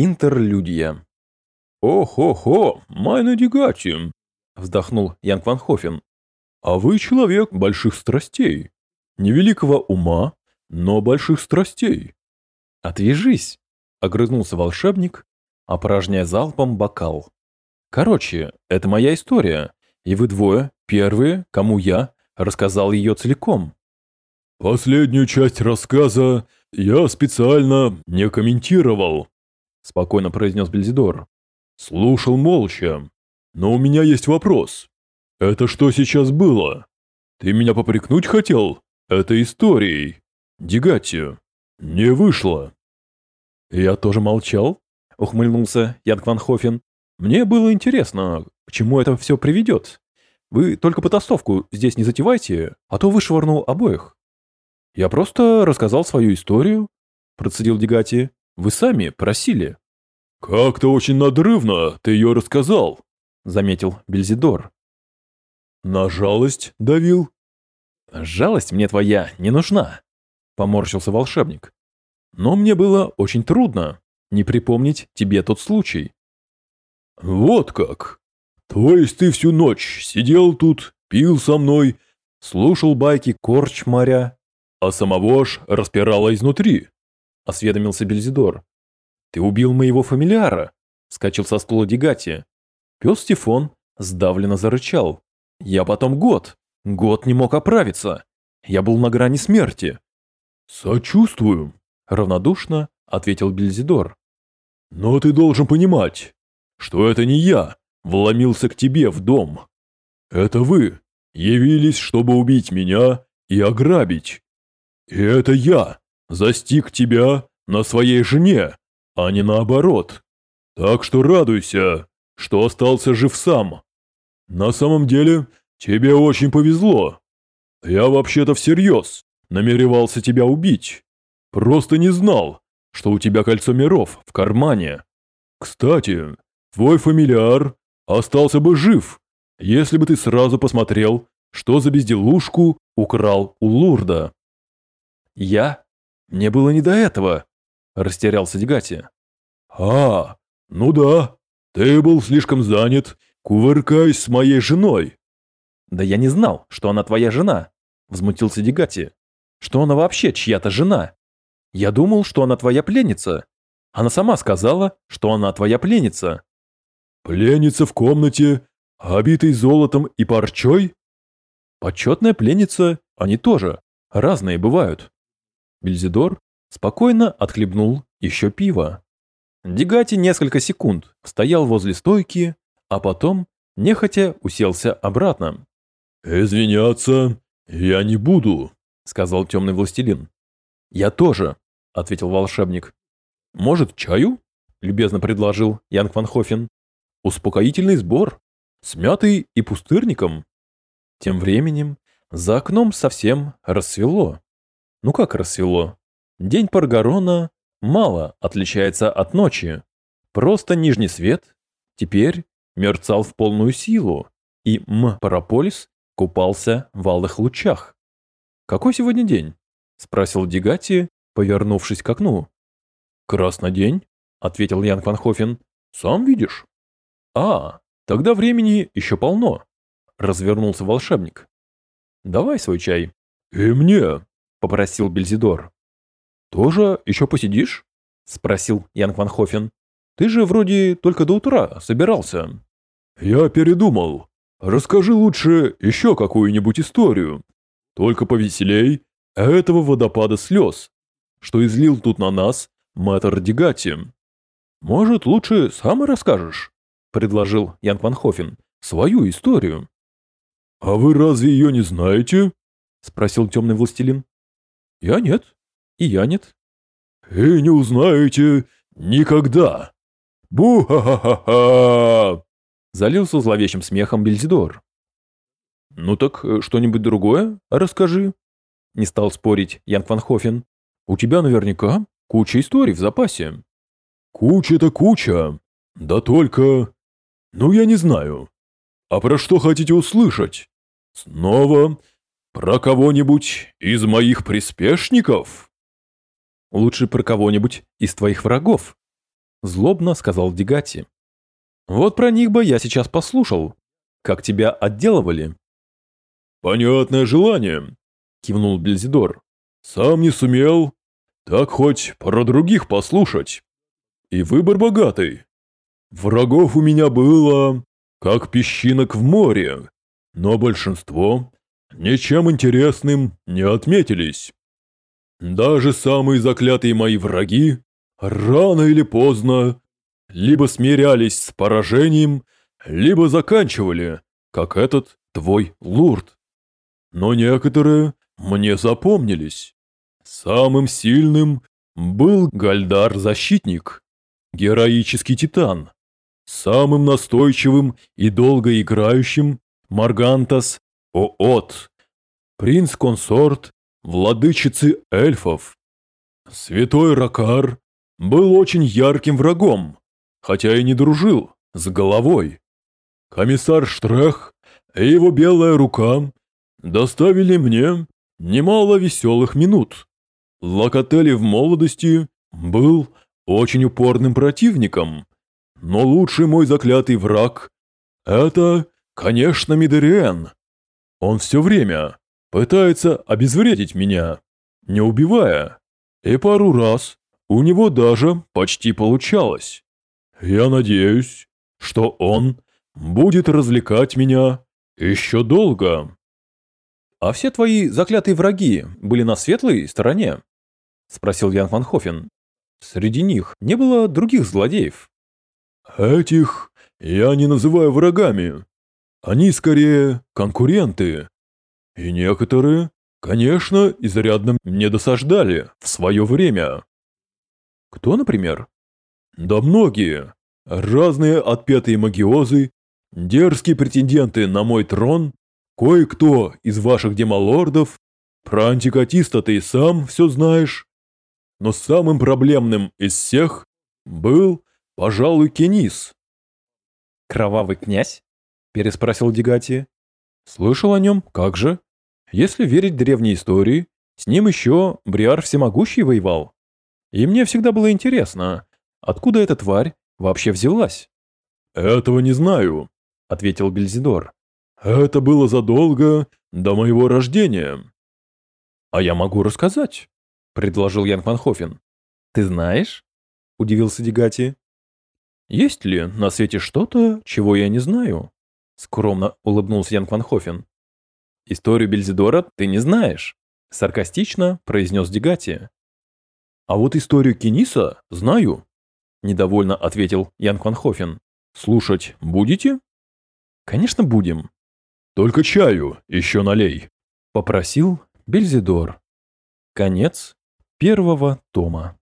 Интерлюдия. «О-хо-хо, майна дигати!» – вздохнул Янг Ван Хофен. «А вы человек больших страстей. Невеликого ума, но больших страстей». «Отвяжись!» – огрызнулся волшебник, опорожняя залпом бокал. «Короче, это моя история, и вы двое первые, кому я рассказал ее целиком». «Последнюю часть рассказа я специально не комментировал», – спокойно произнес Бельзидор. «Слушал молча. Но у меня есть вопрос. Это что сейчас было? Ты меня попрекнуть хотел? Это историей. Дигатию. Не вышло». «Я тоже молчал», – ухмыльнулся Янг Ван Хофен. «Мне было интересно, к чему это все приведет. Вы только потасовку здесь не затевайте, а то вышвырну обоих». «Я просто рассказал свою историю», – процедил Дегати. «Вы сами просили». «Как-то очень надрывно ты ее рассказал», – заметил Бельзидор. «На жалость давил?» «Жалость мне твоя не нужна», – поморщился волшебник. «Но мне было очень трудно не припомнить тебе тот случай». «Вот как! То есть ты всю ночь сидел тут, пил со мной, слушал байки корчмаря а самого ж распирало изнутри, осведомился Бельзидор. Ты убил моего фамилиара, вскочил со стула Дегати. Пес Стефон сдавленно зарычал. Я потом год, год не мог оправиться. Я был на грани смерти. Сочувствую, равнодушно ответил Бельзидор. Но ты должен понимать, что это не я вломился к тебе в дом. Это вы явились, чтобы убить меня и ограбить. И это я застиг тебя на своей жене, а не наоборот. Так что радуйся, что остался жив сам. На самом деле, тебе очень повезло. Я вообще-то всерьез намеревался тебя убить. Просто не знал, что у тебя кольцо миров в кармане. Кстати, твой фамильяр остался бы жив, если бы ты сразу посмотрел, что за безделушку украл у Лурда. «Я? Мне было не до этого», – растерялся Дегати. «А, ну да, ты был слишком занят, кувыркаясь с моей женой». «Да я не знал, что она твоя жена», – взмутился Дегати. «Что она вообще чья-то жена? Я думал, что она твоя пленница. Она сама сказала, что она твоя пленница». «Пленница в комнате, обитой золотом и парчой?» «Почетная пленница, они тоже. Разные бывают». Бельзидор спокойно отхлебнул еще пиво. Дегати несколько секунд стоял возле стойки, а потом нехотя уселся обратно. «Извиняться я не буду», — сказал темный властелин. «Я тоже», — ответил волшебник. «Может, чаю?» — любезно предложил Янг Ван Хофен. «Успокоительный сбор, с мятой и пустырником». Тем временем за окном совсем рассвело. Ну как рассвело? День Паргарона мало отличается от ночи. Просто нижний свет теперь мерцал в полную силу, и М-Параполис купался в алых лучах. «Какой сегодня день?» – спросил Дигати, повернувшись к окну. «Красный день», – ответил Ян Ванхофен. «Сам видишь». «А, тогда времени еще полно», – развернулся волшебник. «Давай свой чай». «И мне», – попросил Бельзидор. «Тоже еще посидишь?» – спросил Янг Ван Хофен. «Ты же вроде только до утра собирался». «Я передумал. Расскажи лучше еще какую-нибудь историю. Только повеселей этого водопада слез, что излил тут на нас мэтр Дегати. Может, лучше сам расскажешь?» – предложил Янг Ван Хофен. «Свою историю». «А вы разве ее не знаете?» – спросил темный властелин. Я нет. И я нет. И не узнаете никогда. Бу-ха-ха-ха-ха! Залился зловещим смехом Бельзидор. Ну так э, что-нибудь другое расскажи. Не стал спорить Янг Ван Хофен. У тебя наверняка куча историй в запасе. Куча-то куча. Да только... Ну я не знаю. А про что хотите услышать? Снова «Про кого-нибудь из моих приспешников?» «Лучше про кого-нибудь из твоих врагов», злобно сказал Дегати. Вот про них бы я сейчас послушал. Как тебя отделывали? Понятное желание, кивнул Бельзидор. Сам не сумел, так хоть про других послушать. И выбор богатый. Врагов у меня было, как песчинок в море, но большинство ничем интересным не отметились. Даже самые заклятые мои враги рано или поздно либо смирялись с поражением, либо заканчивали, как этот твой лурд. Но некоторые мне запомнились. Самым сильным был Гальдар-защитник, героический титан. Самым настойчивым и долго играющим Маргантас Оот, принц-консорт владычицы эльфов. Святой Ракар был очень ярким врагом, хотя и не дружил с головой. Комиссар Штрех и его белая рука доставили мне немало веселых минут. Локотели в молодости был очень упорным противником, но лучший мой заклятый враг – это, конечно, Мидериен. Он все время пытается обезвредить меня, не убивая, и пару раз у него даже почти получалось. Я надеюсь, что он будет развлекать меня еще долго. А все твои заклятые враги были на светлой стороне? Спросил Ян Ван Хофен. Среди них не было других злодеев. Этих я не называю врагами. Они скорее конкуренты. И некоторые, конечно, изрядно мне досаждали в свое время. Кто, например? Да многие. Разные отпетые магиозы, дерзкие претенденты на мой трон, кое-кто из ваших демолордов, про антикатиста ты и сам все знаешь. Но самым проблемным из всех был, пожалуй, Кенис. «Кровавый князь?» – переспросил Дегати. «Слышал о нем, как же? Если верить древней истории, с ним еще Бриар Всемогущий воевал. И мне всегда было интересно, Откуда эта тварь вообще взялась? Этого не знаю, ответил Бельзидор. Это было задолго до моего рождения. А я могу рассказать, предложил Ян Ванхофен. Ты знаешь? удивился Дегати. Есть ли на свете что-то, чего я не знаю? Скромно улыбнулся Ян Ванхофен. Историю Бельзидора ты не знаешь, саркастично произнес Дегати. А вот историю Кениса знаю, Недовольно ответил Ян Кванхофен. Слушать будете? Конечно, будем. Только чаю еще налей. Попросил Бельзидор. Конец первого тома.